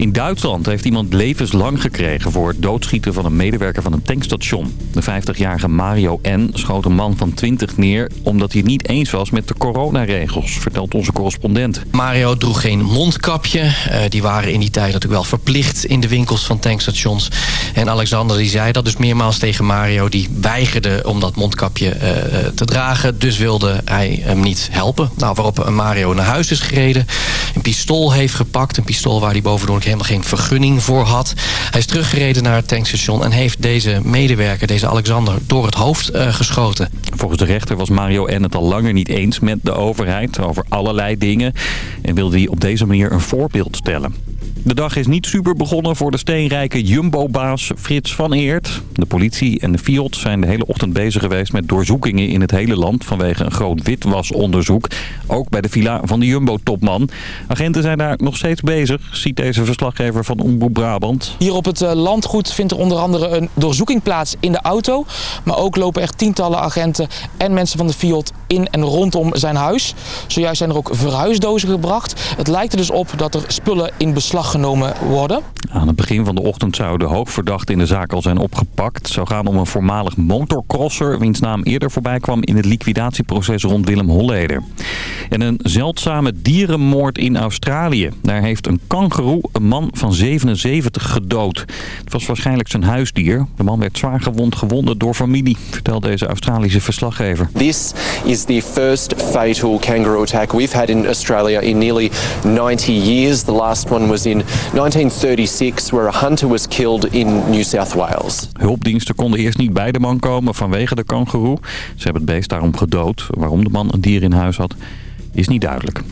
In Duitsland heeft iemand levenslang gekregen voor het doodschieten van een medewerker van een tankstation. De 50-jarige Mario N. schoot een man van 20 neer omdat hij het niet eens was met de coronaregels, vertelt onze correspondent. Mario droeg geen mondkapje. Uh, die waren in die tijd natuurlijk wel verplicht in de winkels van tankstations. En Alexander die zei dat dus meermaals tegen Mario. Die weigerde om dat mondkapje uh, te dragen. Dus wilde hij hem niet helpen. Nou, waarop Mario naar huis is gereden. Een pistool heeft gepakt. Een pistool waar hij bovendoor helemaal geen vergunning voor had. Hij is teruggereden naar het tankstation en heeft deze medewerker, deze Alexander, door het hoofd uh, geschoten. Volgens de rechter was Mario N. het al langer niet eens met de overheid over allerlei dingen. En wilde hij op deze manier een voorbeeld stellen. De dag is niet super begonnen voor de steenrijke Jumbo-baas Frits van Eert. De politie en de FIOD zijn de hele ochtend bezig geweest met doorzoekingen in het hele land... vanwege een groot witwasonderzoek. Ook bij de villa van de Jumbo-topman. Agenten zijn daar nog steeds bezig, ziet deze verslaggever van Omroep Brabant. Hier op het landgoed vindt er onder andere een doorzoeking plaats in de auto. Maar ook lopen er tientallen agenten en mensen van de FIOD in en rondom zijn huis. Zojuist zijn er ook verhuisdozen gebracht. Het lijkt er dus op dat er spullen in beslag genomen worden. Aan het begin van de ochtend zou de hoogverdachte in de zaak al zijn opgepakt. Het zou gaan om een voormalig motorcrosser... wiens naam eerder voorbij kwam in het liquidatieproces rond Willem Holleder. En een zeldzame dierenmoord in Australië. Daar heeft een kangeroe een man van 77 gedood. Het was waarschijnlijk zijn huisdier. De man werd zwaar gewond gewonden door familie, vertelt deze Australische verslaggever. This is the first fatal kangaroo attack we've had in Australia in nearly 90 years. The last one was in 1936 where a hunter was killed in New South Wales. Hulpdiensten konden eerst niet bij de man komen vanwege de kangoeroe. Ze hebben het beest daarom gedood. Waarom de man een dier in huis had, is niet duidelijk.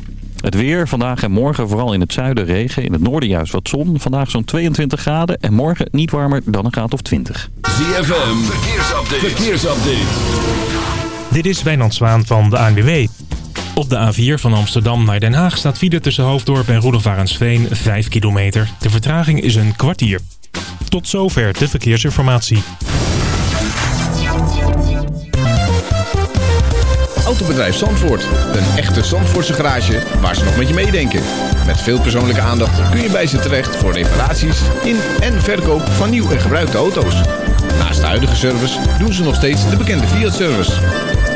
Het weer, vandaag en morgen vooral in het zuiden regen. In het noorden juist wat zon. Vandaag zo'n 22 graden en morgen niet warmer dan een graad of 20. ZFM, verkeersupdate. verkeersupdate. Dit is Wijnand Zwaan van de ANWB. Op de A4 van Amsterdam naar Den Haag staat file tussen Hoofddorp en Roelofarensveen 5 kilometer. De vertraging is een kwartier. Tot zover de verkeersinformatie. Autobedrijf Zandvoort. Een echte Zandvoortse garage waar ze nog met je meedenken. Met veel persoonlijke aandacht kun je bij ze terecht voor reparaties in en verkoop van nieuw en gebruikte auto's. Naast de huidige service doen ze nog steeds de bekende Fiat-service.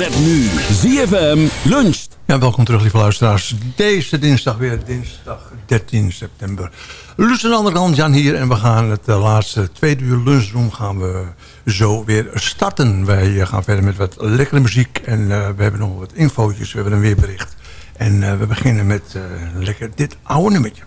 Met nu ZFM luncht. Ja, welkom terug lieve luisteraars. Deze dinsdag weer, dinsdag 13 september. Lus aan de andere kant, Jan hier. En we gaan het uh, laatste tweede uur lunchroom gaan we zo weer starten. Wij gaan verder met wat lekkere muziek. En uh, we hebben nog wat infootjes, we hebben een weerbericht. En we beginnen met lekker dit oude nummertje.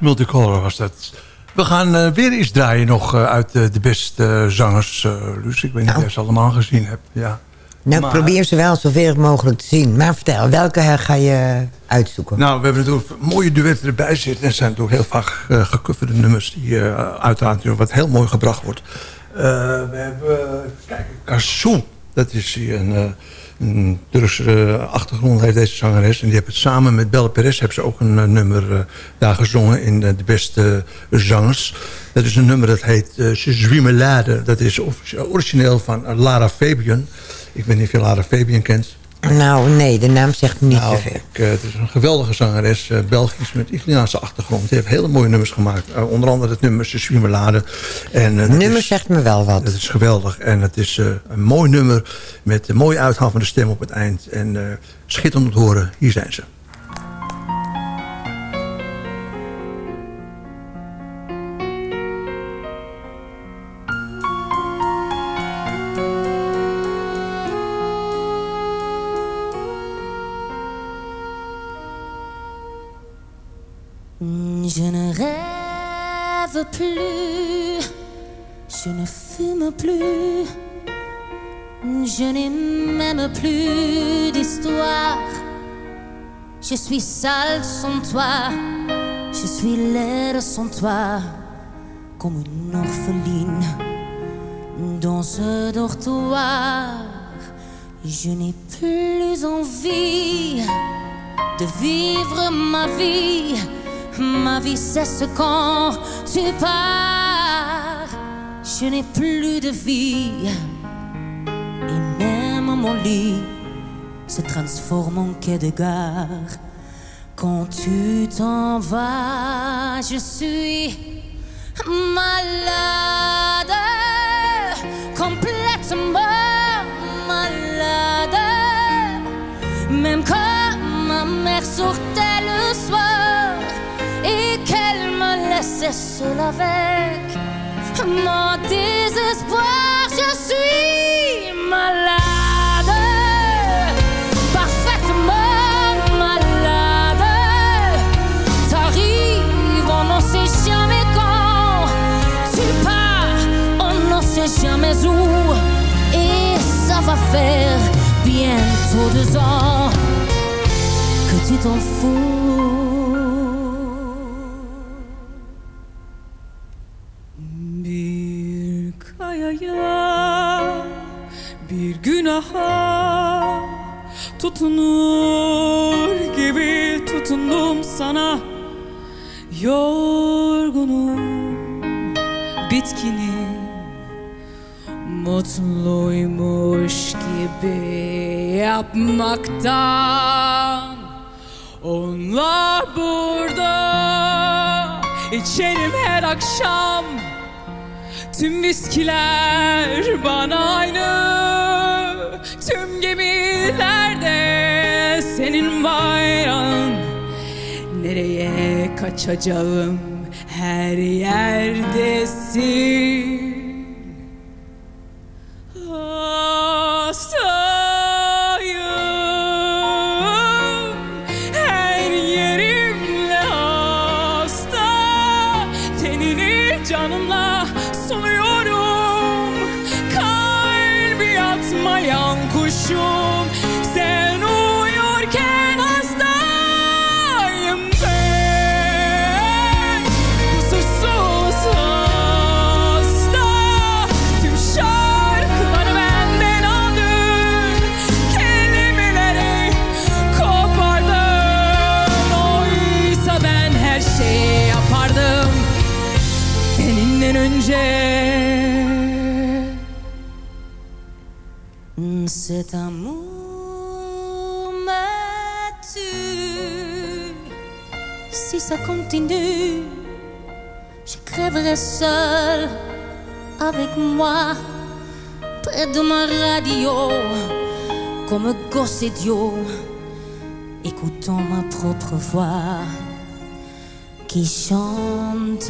Multicolor was dat. We gaan eh, weer iets draaien nog eh, uit eh, de beste zangers. Luus, ik weet niet of je ze allemaal gezien hebt. Ja. Nou, Maar- probeer ze wel zoveel mogelijk te zien. Maar vertel, welke ga je uitzoeken? Nou, we hebben natuurlijk mooie duetten erbij zitten. En zijn natuurlijk heel vaak uh, nummers... die uh, uiteraard wat heel mooi gebracht wordt. Uh, we hebben, kijken, Kazoo. Dat is een, uh, een Turkse achtergrond, heeft deze zangeres. En die hebben het samen met Belle Perez... hebben ze ook een uh, nummer uh, daar gezongen in de beste zangers. Dat is een nummer dat heet uh, malade. Dat is origineel van Lara Fabian. Ik weet niet of je Lara Fabian kent. Nou, nee, de naam zegt me niet nou. Ik, uh, het is een geweldige zangeres, uh, Belgisch met Italiaanse achtergrond. Die heeft hele mooie nummers gemaakt. Uh, onder andere het nummer Swimelade. En, het nummer is, zegt me wel wat. Het is geweldig. En het is een mooi nummer met een mooi uithaal van de stem op het eind. En schitterend te horen. Hier zijn ze. Je ne rêve plus, je ne fume plus, je n'ai même plus d'histoire. Je suis sale sans toi, je suis laide sans toi, comme une orpheline dans ce dortoir. Je n'ai plus envie de vivre ma vie. Ma vie cesse quand tu pars. Je n'ai plus de vie. Et même mon lit se transforme en quai de gare. Quand tu t'en vas, je suis malade. Avec mon désespoir. Je suis malade, parfaitement malade. T'arrives, on ne sait jamais quand. Tu pars, on ne sait jamais où. Et ça va faire bientôt deux ans que tu t'en fous. Günaha Tutunur gibi tutundum sana. Yorgunum, bitkinim Mutluymuş gibi yapmaktan. Onlar burada içerim her akşam. Tüm viskiler bana aynı kaçacağım her yerdesin Cet amour m'a tué. Si ça continue, je crèverai seul avec moi près de ma radio, comme gosse idiot, écoutant ma propre voix qui chantera.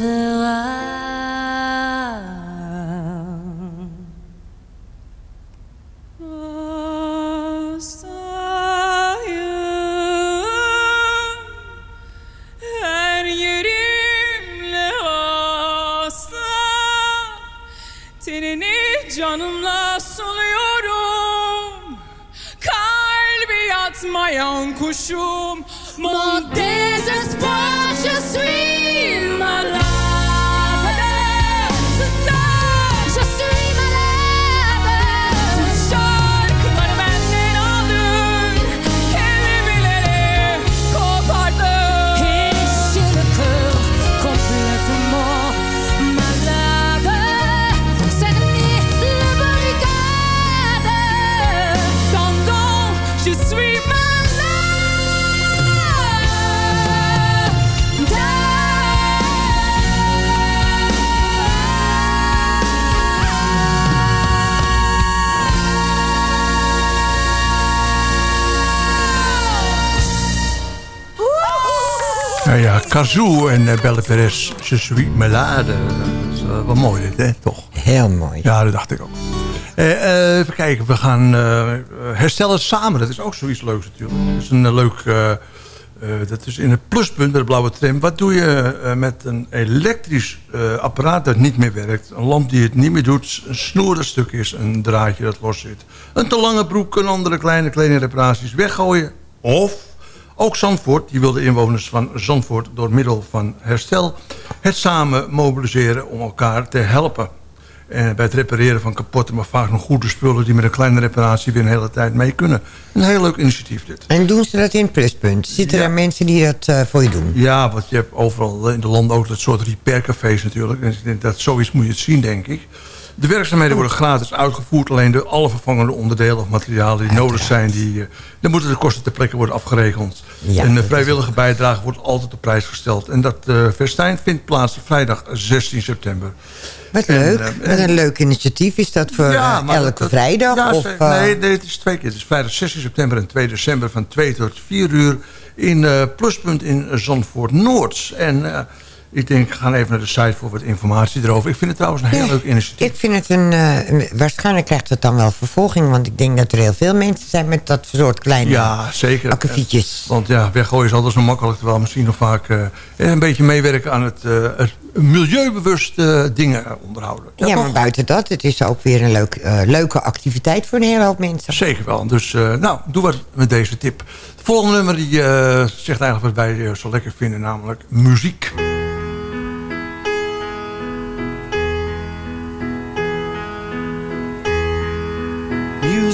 Kazoo en uh, Belle Perez, Je suis malade. Dat is uh, wel mooi dit, hè? Toch? Heel mooi. Ja, dat dacht ik ook. Eh, eh, even kijken, we gaan eh, herstellen samen. Dat is ook zoiets leuks natuurlijk. Dat is een leuk... eh, eh, dat is in het pluspunt, de blauwe tram. Wat doe je eh, met een elektrisch eh, apparaat dat niet meer werkt? Een lamp die het niet meer doet. Een snoer dat stuk is. Een draadje dat los zit. Een te lange broek. Een andere kleine, kleine reparaties weggooien. Of ook Zandvoort, die wil de inwoners van Zandvoort door middel van herstel het samen mobiliseren om elkaar te helpen. En bij het repareren van kapotte, maar vaak nog goede spullen die met een kleine reparatie weer een hele tijd mee kunnen. Een heel leuk initiatief dit. En doen ze dat in het pluspunt? Zitten er mensen die dat eh, voor je doen? Ja, want je hebt overal in de landen ook dat soort repaircafés natuurlijk. En dat zoiets moet je het zien, denk ik. De werkzaamheden worden gratis uitgevoerd. Alleen de alle vervangende onderdelen of materialen die nodig zijn... Die, eh, dan moeten de kosten ter plekke worden afgeregeld. Ja, en de vrijwillige bijdrage wordt altijd op prijs gesteld. En dat eh festijn vindt plaats vrijdag 16 september. Wat En, leuk. eh, Wat een leuk initiatief. Is dat voor elke dat- vrijdag? Ja, of, nee, nee, het is twee keer. Het is vrijdag 16 september en 2 december van 2 tot 4 uur... in Pluspunt in Zandvoort Noord. En ik denk, we gaan even naar de site voor wat informatie erover. Ik vind het trouwens een heel leuk initiatief. Ik vind het een... eh, waarschijnlijk krijgt het dan wel vervolging. Want ik denk dat er heel veel mensen zijn met dat soort kleine Ja, zeker. akkefietjes. Want ja, weggooien is altijd zo makkelijk. Terwijl misschien nog vaak eh, een beetje meewerken aan het, het milieubewust eh, dingen onderhouden. Ja, maar buiten dat, het is ook weer een leuk, leuke activiteit voor een hele hoop mensen. Zeker wel. Dus nou, doe wat met deze tip. Het volgende nummer die, zegt eigenlijk wat wij zo lekker vinden, namelijk muziek.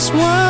this world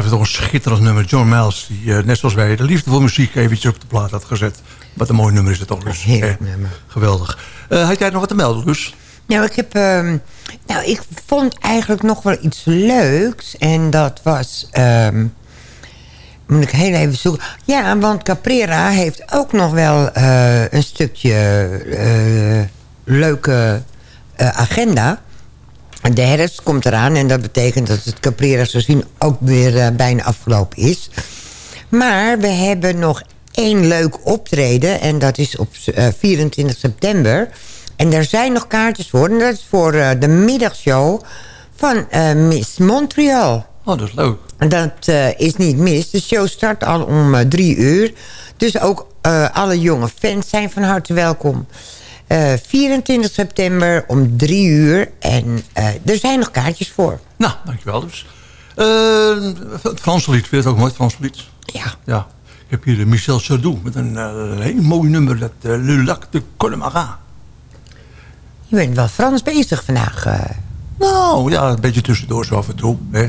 blijft het toch een schitterend nummer. John Miles, die eh, net zoals wij de liefde voor muziek eventjes op de plaat had gezet. Wat een mooi nummer is het toch. Dus, Heerlijk eh, nummer. Geweldig. Eh, had jij nog wat te melden, dus? Nou, ik heb... ehm, nou, ik vond eigenlijk nog wel iets leuks. En dat was... ehm, moet ik heel even zoeken. Ja, want Caprera heeft ook nog wel eh, een stukje leuke agenda. De herfst komt eraan en dat betekent dat het Caprera seizoen ook weer eh, bijna afgelopen is. Maar we hebben nog één leuk optreden en dat is op eh, 24 september. En daar zijn nog kaartjes voor. En dat is voor eh, de middagshow van Miss Montreal. Oh, dat is leuk. Dat is niet mis. De show start al om drie uur. Dus ook alle jonge fans zijn van harte welkom. Eh, 24 september om drie uur. En eh, er zijn nog kaartjes voor. Nou, dankjewel dus. Eh, het Franse lied, vind je het ook mooi, het Franse lied? Ja. Ja. Ik heb hier de Michel Sardou met een eh, heel mooi nummer. Dat eh, Le Lac de Connemara. Je bent wel Frans bezig vandaag. Eh. Nou, ja, een beetje tussendoor zo af en toe. Hè.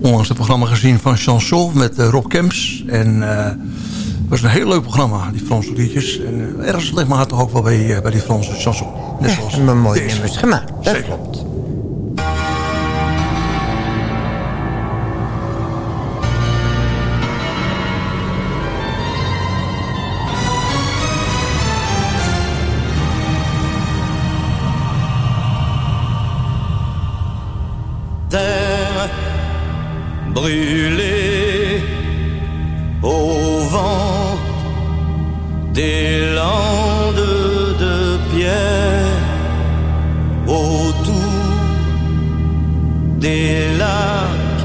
Onlangs het programma gezien van Chanson met eh, Rob Kemps. En eh, het was een heel leuk programma, die Franse liedjes. En eh, ergens ligt mijn hart toch ook wel bij, eh, bij die Franse chanson. Net zoals hebben we mooie nummers gemaakt. Dat Zeker. klopt. Brûlée au vent des landes de pierre autour des lacs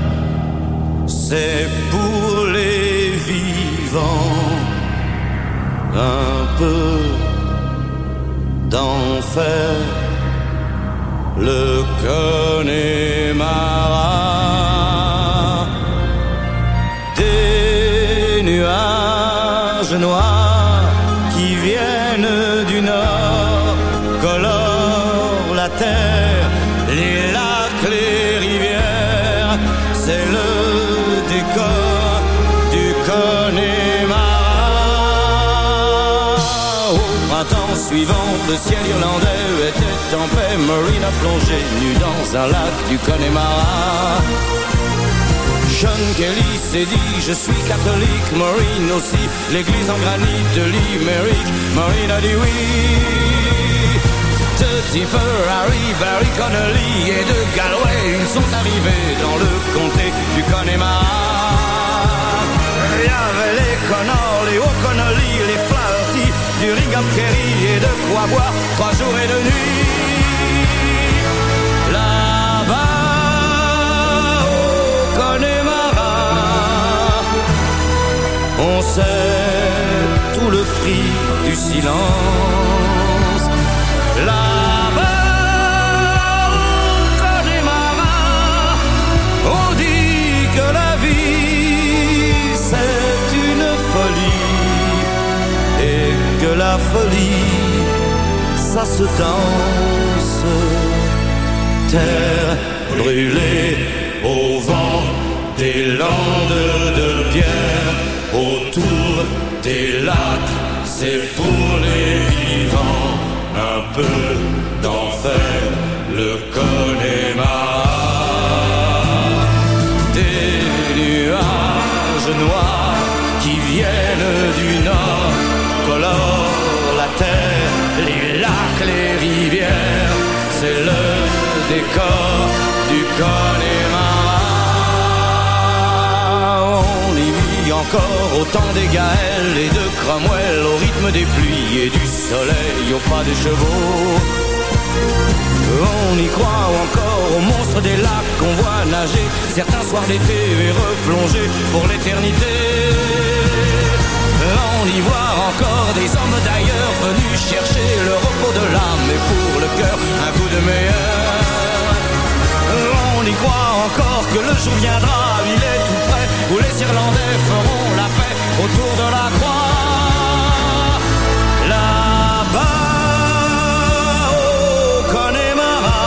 c'est pour les vivants un peu d'enfer. Le Connemara Connemara au printemps suivant, le ciel irlandais était en paix. Marine a plongé nu dans un lac du Connemara. John Kelly s'est dit, je suis catholique. Maureen aussi, l'église en granit de Limerick. Maureen a dit oui. De Tipper, Harry, Barry Connolly et de Galway, ils sont arrivés dans le comté du Connemara. Avait les Connors, les O'Connolly, les Flaherty, du Ringham Kerry et de quoi boire trois jours et deux nuits. Là-bas, au Connemara, on sait tout le prix du silence. La folie ça se danse. Terre brûlée au vent des landes de pierre autour des lacs, c'est pour les vivants un peu d'enfer, le Connemara des nuages noirs qui viennent les rivières, c'est le décor du Connemara. On y vit encore au temps des Gaëls et de Cromwell, au rythme des pluies et du soleil, au pas des chevaux. On y croit encore aux monstres des lacs qu'on voit nager certains soirs d'été et replonger pour l'éternité. On y voit encore des hommes d'ailleurs venus chercher le repos de l'âme et pour le cœur un coup de meilleur. On y croit encore que le jour viendra, il est tout près, où les Irlandais feront la paix autour de la croix. Là-bas, au Connemara,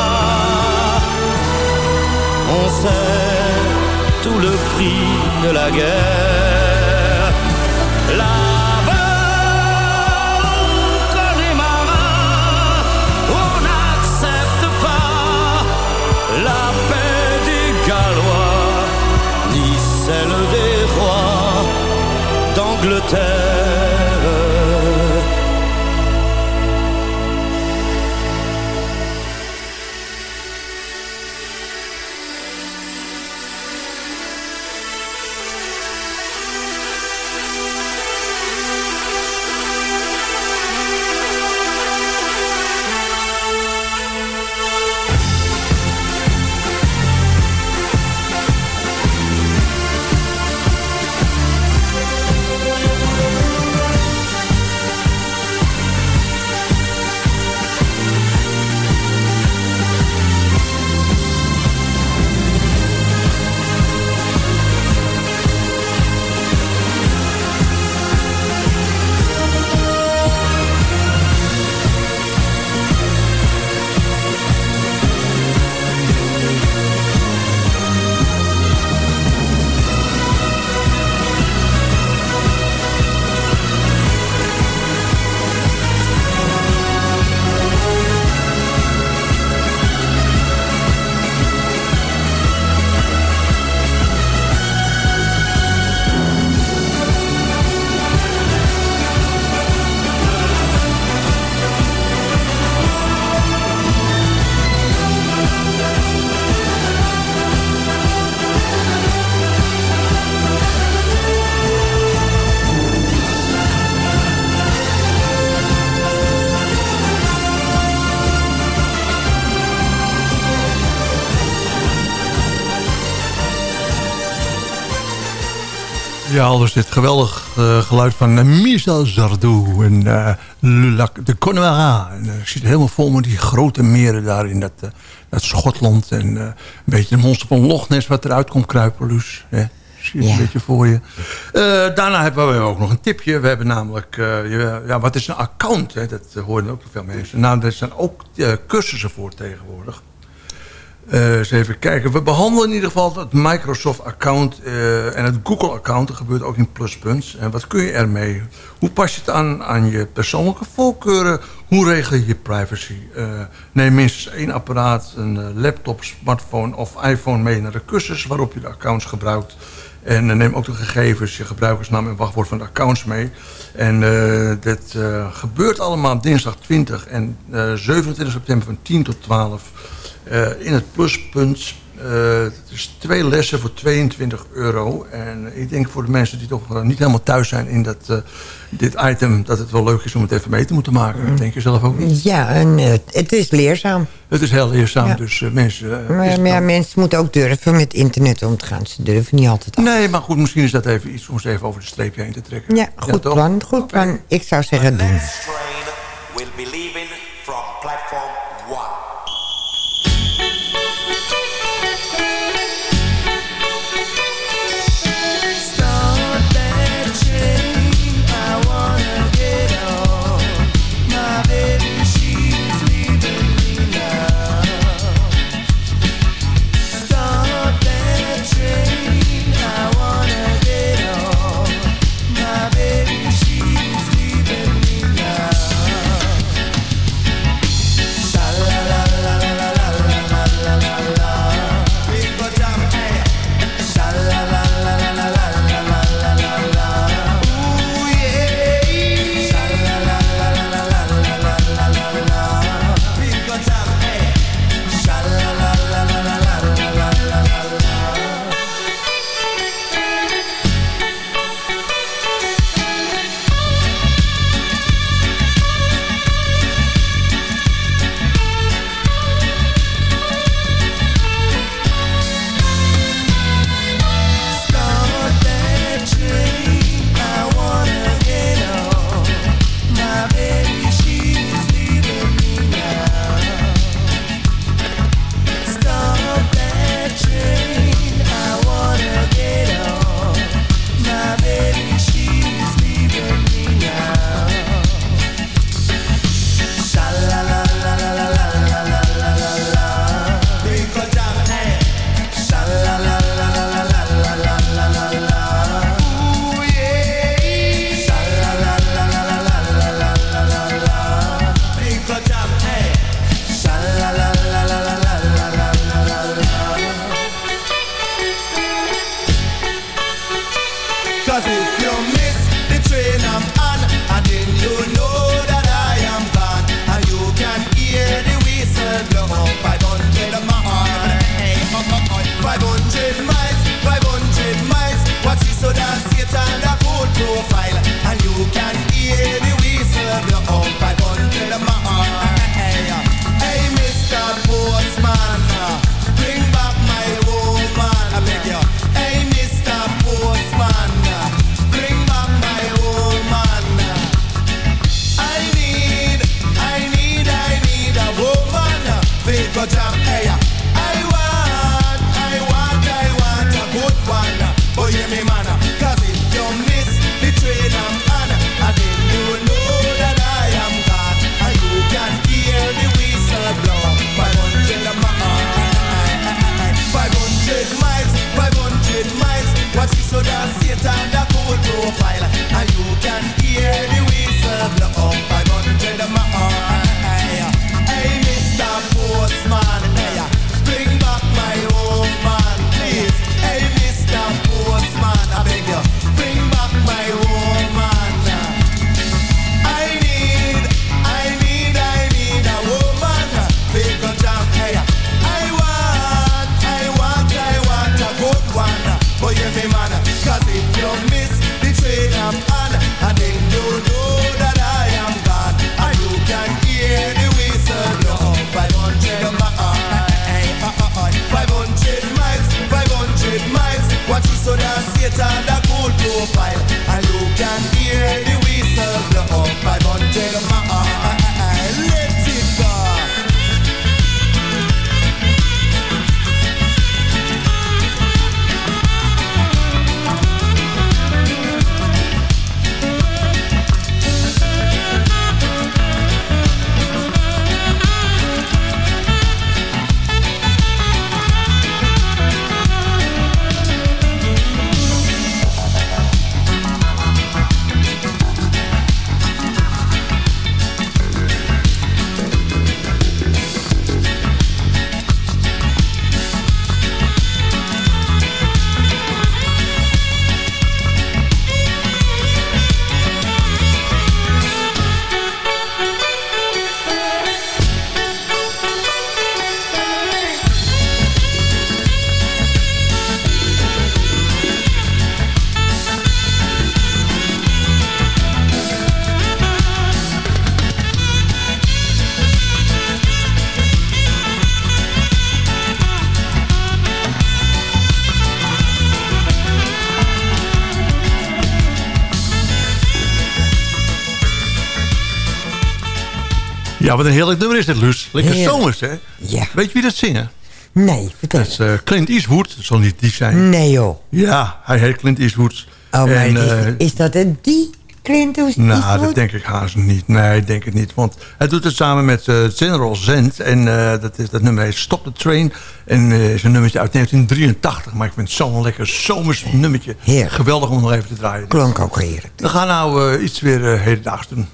on sait tout le prix de la guerre. terre Ja, alles dit geweldig eh, geluid van uh, Michel Sardou en eh Lac de Connemara. En, eh, ik zie het helemaal vol met die grote meren daar in dat, eh, dat Schotland. En eh, een beetje een monster van Loch Ness wat eruit komt kruipen. Hè? Zie je Ja. een beetje voor je. Eh, daarna hebben we ook nog een tipje. We hebben namelijk, eh, je- ja, wat is een account? Hè? Dat eh, horen ook veel mensen. Nou, er zijn ook eh, cursussen voor tegenwoordig. Eh, eens even kijken. We behandelen in ieder geval het Microsoft-account eh, en het Google-account. Dat gebeurt ook in pluspunts. En wat kun je ermee? Hoe pas je het aan aan je persoonlijke voorkeuren? Hoe regel je je privacy? Eh, neem minstens één apparaat, een laptop, smartphone of iPhone mee naar de cursus waarop je de accounts gebruikt. En neem ook de gegevens, je gebruikersnaam en wachtwoord van de accounts mee. En dit gebeurt allemaal dinsdag 20 en eh, 27 september van 10 tot 12 eh, in het pluspunt. Eh, het is twee lessen voor 22 euro. En ik denk voor de mensen die toch eh, niet helemaal thuis zijn in dat, eh, dit item... dat het wel leuk is om het even mee te moeten maken. Denk je zelf ook niet? Ja, en eh, het is leerzaam. Het is heel leerzaam, Ja. dus eh, mensen... eh, Maar, maar ja, mensen moeten ook durven met internet om te gaan. Ze durven niet altijd. Nee, maar goed, misschien is dat even iets om ze even over de streepje heen te trekken. Ja, goed toch? plan, goed plan. Ik zou zeggen doen. Ja, wat een heerlijk nummer is dit, Luus. Lekker zomers, hè? Ja. Weet je wie dat zingen? Nee, vertel. Dat is eh, Clint Eastwood. Dat zal niet die zijn. Nee, joh. Ja, hij heet Clint Eastwood. Oh, maar eh, is, dat een die Clint Eastwood? Nou, dat denk ik haast niet. Nee, ik denk het niet. Want hij doet het samen met uh, General Zend. En dat, is, dat nummer heet Stop the Train. En is een nummertje uit 1983. Maar ik vind het zo'n lekker zomers nummertje. Geweldig om nog even te draaien. Klonk ook heerlijk. We gaan nou iets weer hedendaags doen.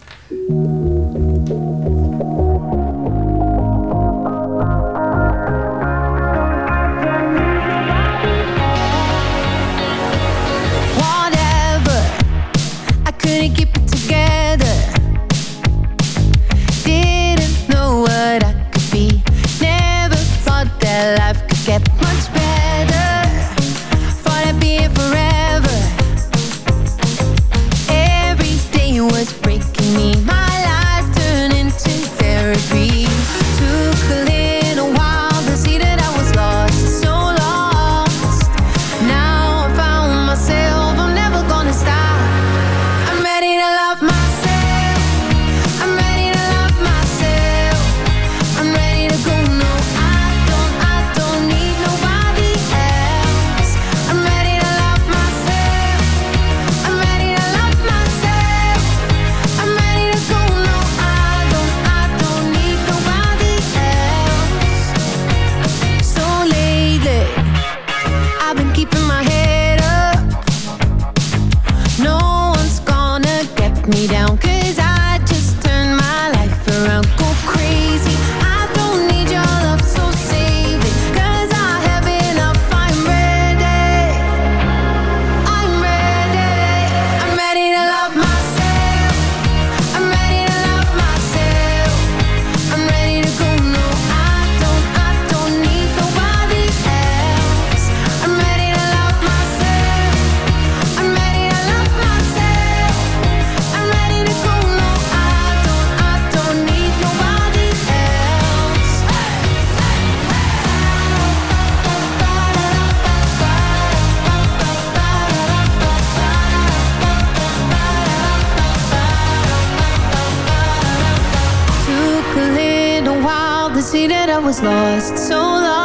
Was lost, so lost.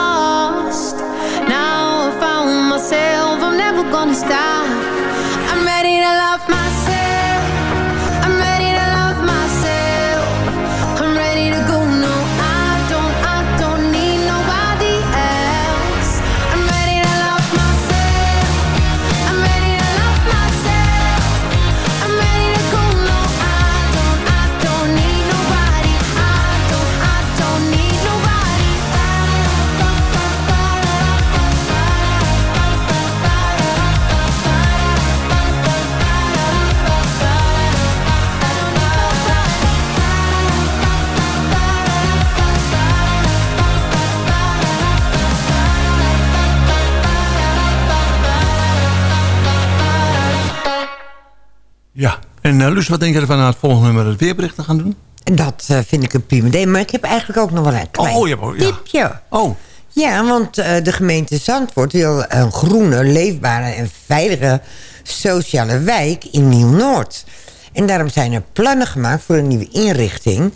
En uh, Luus, wat denk je ervan aan het volgende nummer het weerbericht te gaan doen? Dat eh, vind ik een prima idee. Maar ik heb eigenlijk ook nog wel een klein Oh, ja, ja. tipje. Oh. Ja, want eh, de gemeente Zandvoort wil een groene, leefbare en veilige sociale wijk in Nieuw-Noord. En daarom zijn er plannen gemaakt voor een nieuwe inrichting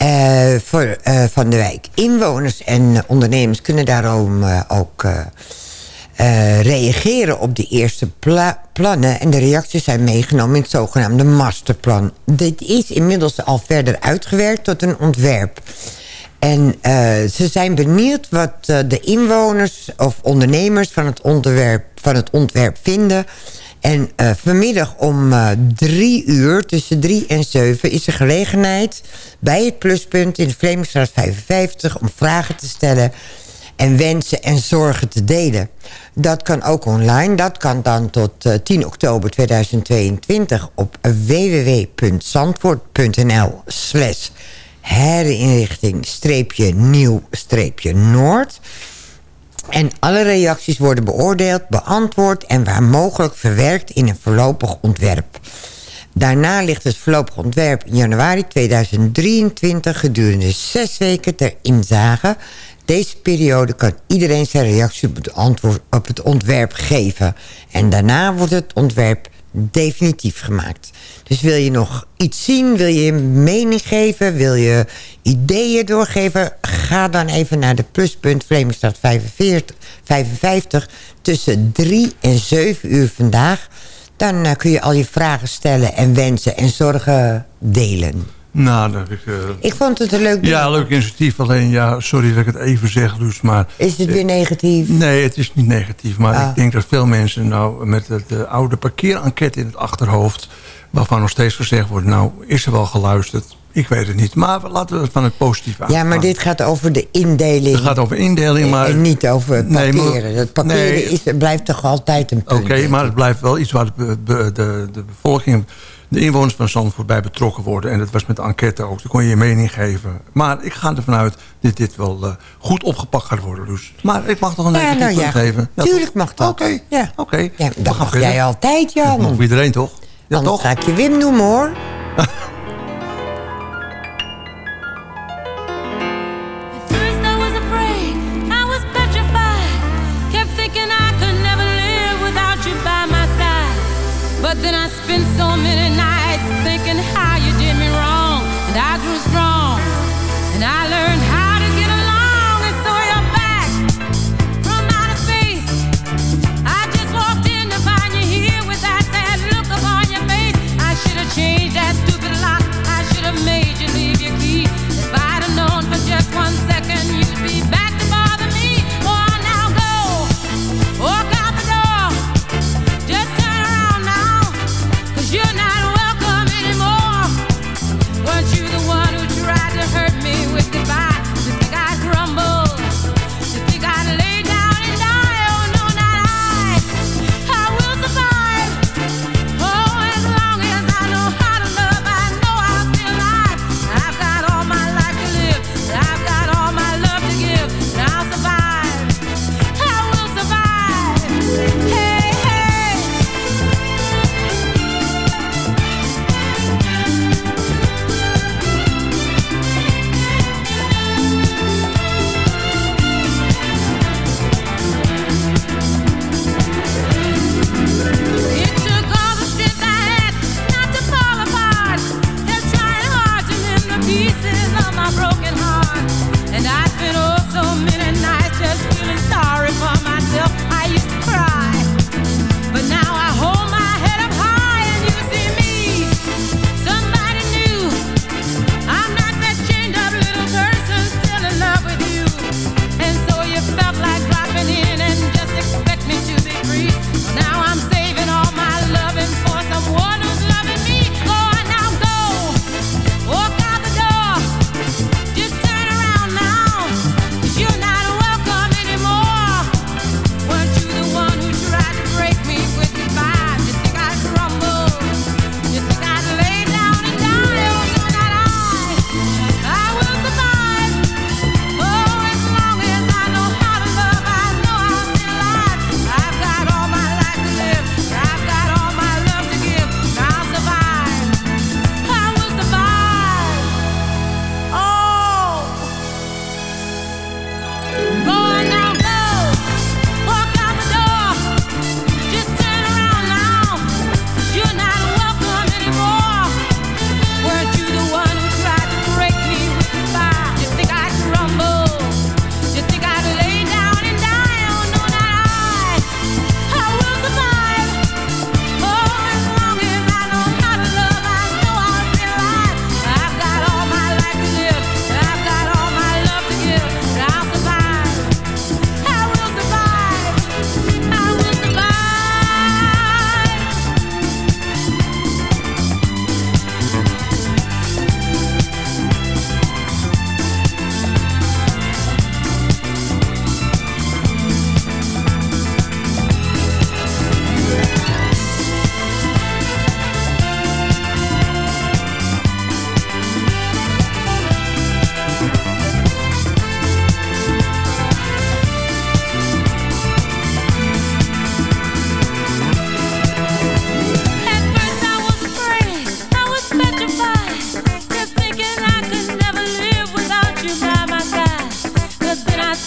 eh, voor, eh, van de wijk. Inwoners en ondernemers kunnen daarom eh, ook eh, reageren op de eerste pla- plannen. En de reacties zijn meegenomen in het zogenaamde masterplan. Dit is inmiddels al verder uitgewerkt tot een ontwerp. En eh, ze zijn benieuwd wat eh, de inwoners of ondernemers van het ontwerp, van het ontwerp vinden. En vanmiddag om drie uur, tussen drie en zeven... is er gelegenheid bij het pluspunt in de Vlemingstraat 55... om vragen te stellen en wensen en zorgen te delen. Dat kan ook online. Dat kan dan tot eh, 10 oktober 2022 op www.zandvoort.nl slash herinrichting nieuw noord. En alle reacties worden beoordeeld, beantwoord en waar mogelijk verwerkt in een voorlopig ontwerp. Daarna ligt het voorlopig ontwerp in januari 2023 gedurende zes weken ter inzage. Deze periode kan iedereen zijn reactie op het, antwoord, op het ontwerp geven. En daarna wordt het ontwerp definitief gemaakt. Dus wil je nog iets zien, wil je mening geven... wil je ideeën doorgeven... ga dan even naar de pluspunt Vlemingstad 45, 55... tussen 3 en 7 uur vandaag. Dan eh, kun je al je vragen stellen en wensen en zorgen delen. Nou, dat ik... eh, Ik vond het een leuk ja, leuk initiatief. Alleen, ja, sorry dat ik het even zeg, Luus, maar... Is het weer negatief? Nee, het is niet negatief. Maar Ah. ik denk dat veel mensen nou met het eh, oude parkeerenquête in het achterhoofd... waarvan nog steeds gezegd wordt, nou, is er wel geluisterd? Ik weet het niet. Maar laten we het van het positieve Ja, maar dit gaat over de indeling. Het gaat over indeling, maar... En niet over het Nee, maar- parkeren. het parkeren nee. is, blijft toch altijd een punt. Oké, maar het blijft wel iets waar de, de, de bevolking, de inwoners van Zandvoort bij betrokken worden. En dat was met de enquête ook. Dan kon je je mening geven. Maar ik ga ervan uit dat dit wel eh, goed opgepakt gaat worden, Luus. Maar ik mag toch een Ja, negatief nou ja, geven? Ja, tuurlijk toch? mag dat. Oké, Ja. oké. Ja, We dat mag jij altijd, Dat Jan. mag iedereen, toch? Ja, Anders toch? ga ik je Wim noemen, hoor.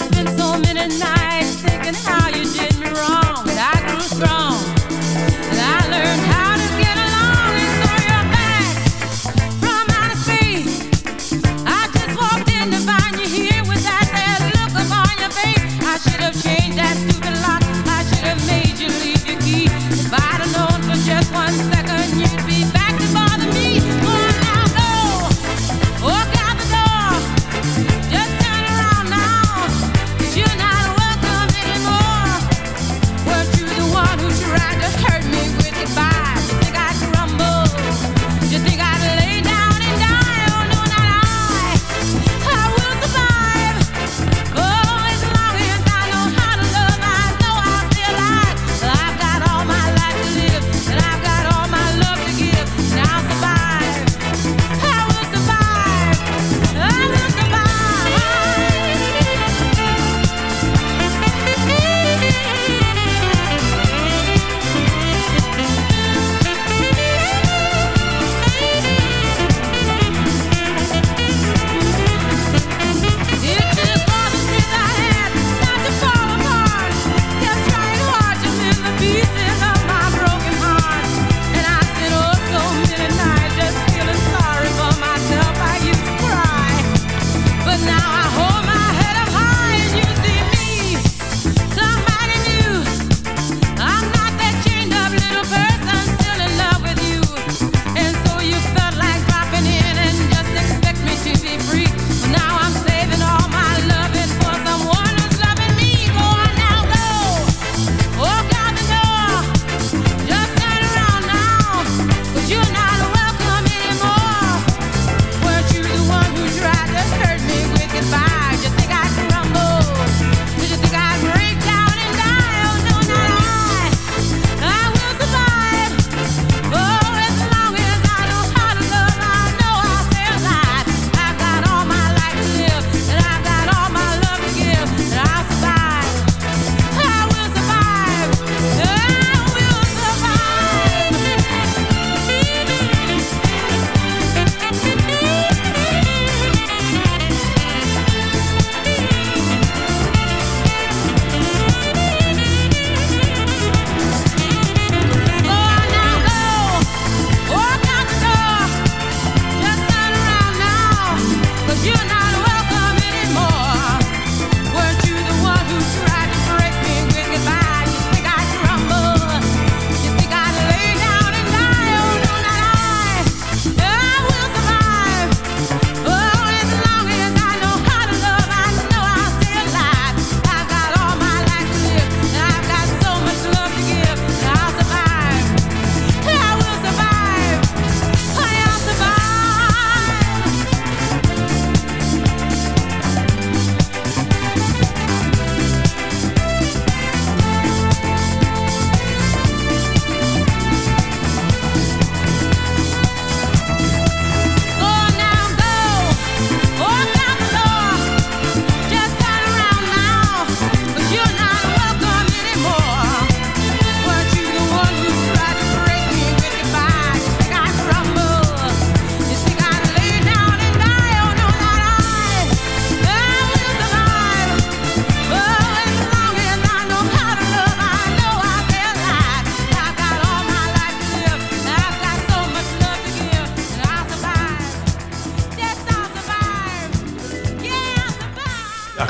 spent so many nights thinking how you did me wrong.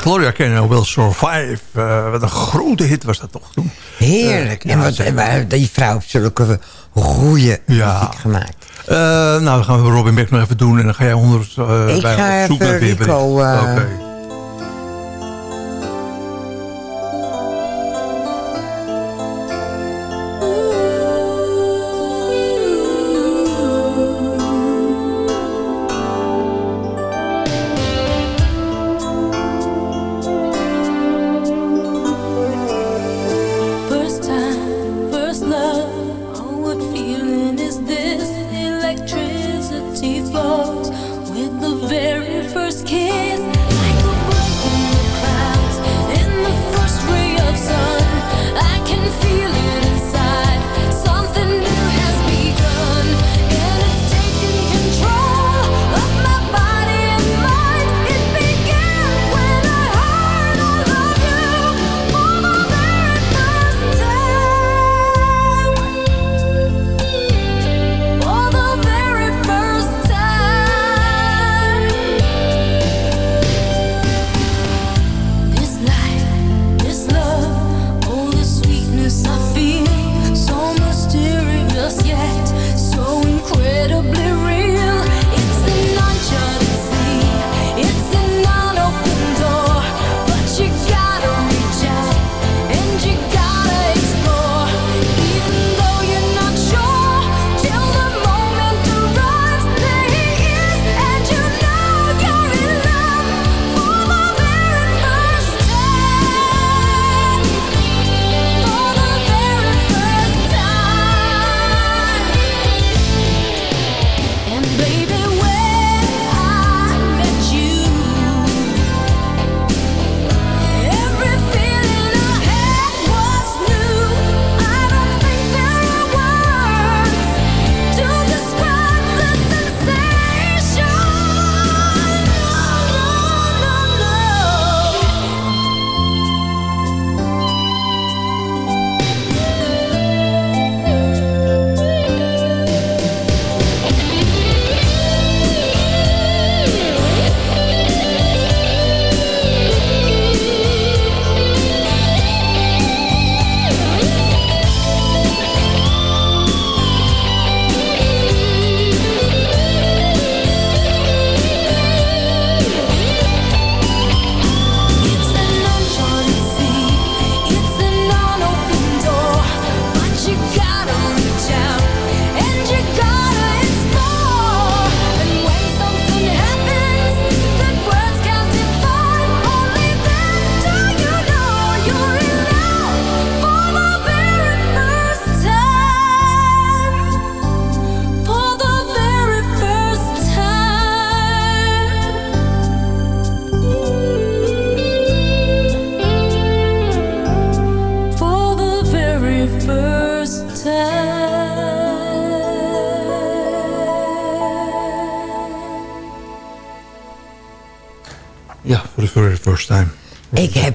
Gloria Gaynor Will Survive. Eh, wat een grote hit was dat toch toen. Heerlijk. Eh, en ja, wat, en die vrouw heeft zulke goede Ja. muziek gemaakt. Eh, nou, dan gaan we Robin Beck nog even doen. En dan ga jij onder Ik bij ga op zoek even naar. Rico,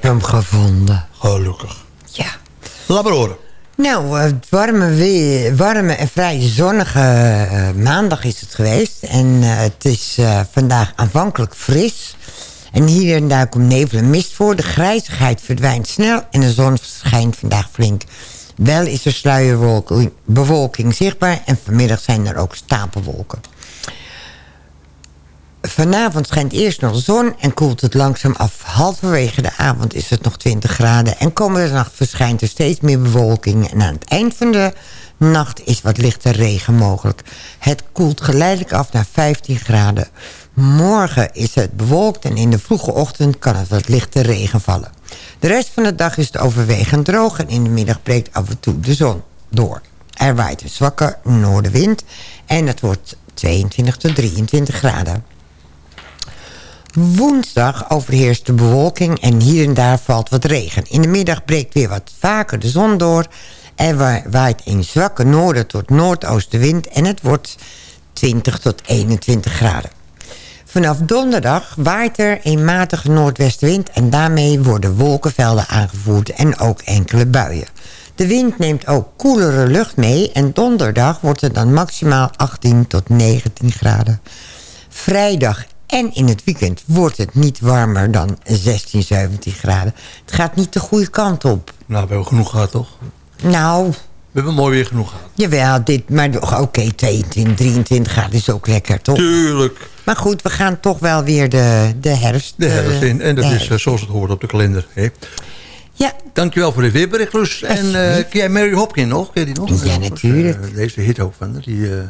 hem gevonden. Gelukkig. Ja. Laat maar horen. Nou, eh, het warme, weer, warme en vrij zonnige eh, maandag is het geweest. En eh, het is vandaag aanvankelijk fris. En hier en daar komt nevel en mist voor. De grijzigheid verdwijnt snel en de zon schijnt vandaag flink. Wel is er sluierbewolking zichtbaar en vanmiddag zijn er ook stapelwolken. Vanavond schijnt eerst nog zon en koelt het langzaam af. Halverwege de avond is het nog 20 graden. En komende nacht verschijnt er steeds meer bewolking. En aan het eind van de nacht is wat lichte regen mogelijk. Het koelt geleidelijk af naar 15 graden. Morgen is het bewolkt en in de vroege ochtend kan het wat lichte regen vallen. De rest van de dag is het overwegend droog... en in de middag breekt af en toe de zon door. Er waait een zwakke noordenwind en het wordt 22 tot 23 graden. Woensdag overheerst de bewolking en hier en daar valt wat regen. In de middag breekt weer wat vaker de zon door... en wa- waait een zwakke noorden tot noordoostenwind... en het wordt 20 tot 21 graden. Vanaf donderdag waait er een matige noordwestenwind... en daarmee worden wolkenvelden aangevoerd en ook enkele buien. De wind neemt ook koelere lucht mee... en donderdag wordt het dan maximaal 18 tot 19 graden. Vrijdag En in het weekend wordt het niet warmer dan 16, 17 graden. Het gaat niet de goede kant op. Nou, we hebben genoeg gehad, toch? Nou, We hebben mooi weer genoeg gehad. jawel, dit, maar oké, 22, 23 graden is ook lekker, toch? Tuurlijk. Maar goed, we gaan toch wel weer de, de herfst... De herfst in. En dat de is herfst. eh, zoals het hoort op de kalender. Hè? Ja. Dankjewel voor dit weerbericht, Loes. En eh ken jij Mary Hopkin nog? Ken je die nog? Ja, natuurlijk. Eh, deze hit ook van die... eh,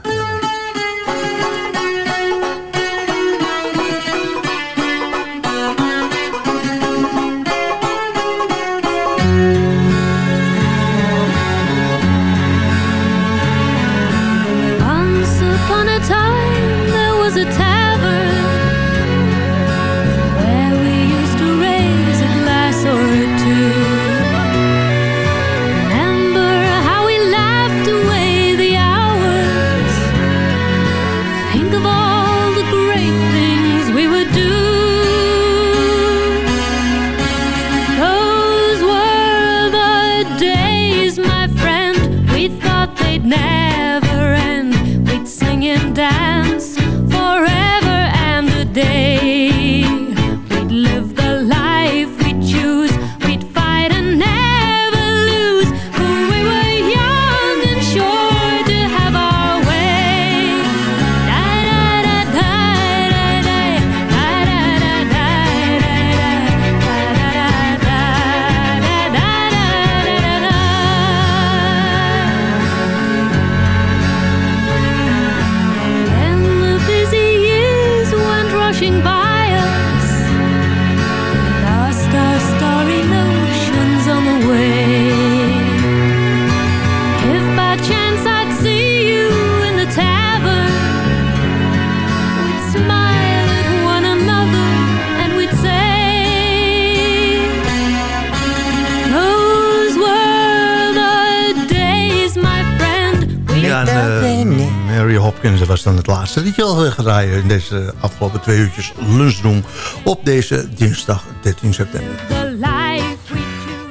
was dan het laatste liedje al eh, gedraaid in deze afgelopen twee uurtjes lunchroom op deze dinsdag 13 september. the life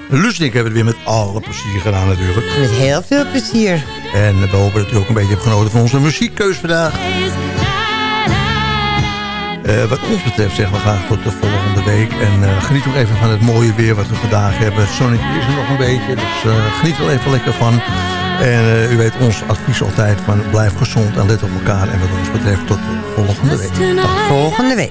Luus en ik hebben het weer met alle plezier gedaan natuurlijk. Met heel veel plezier. En we hopen dat u ook een beetje hebt genoten van onze muziekkeus vandaag. Eh, wat ons betreft zeggen we graag tot de volgende week. En eh, geniet nog even van het mooie weer wat we vandaag hebben. Het zonnetje is er nog een beetje, dus eh, geniet er even lekker van. En eh, u weet ons advies altijd van blijf gezond en let op elkaar. En wat ons betreft tot de volgende week. Tot volgende week.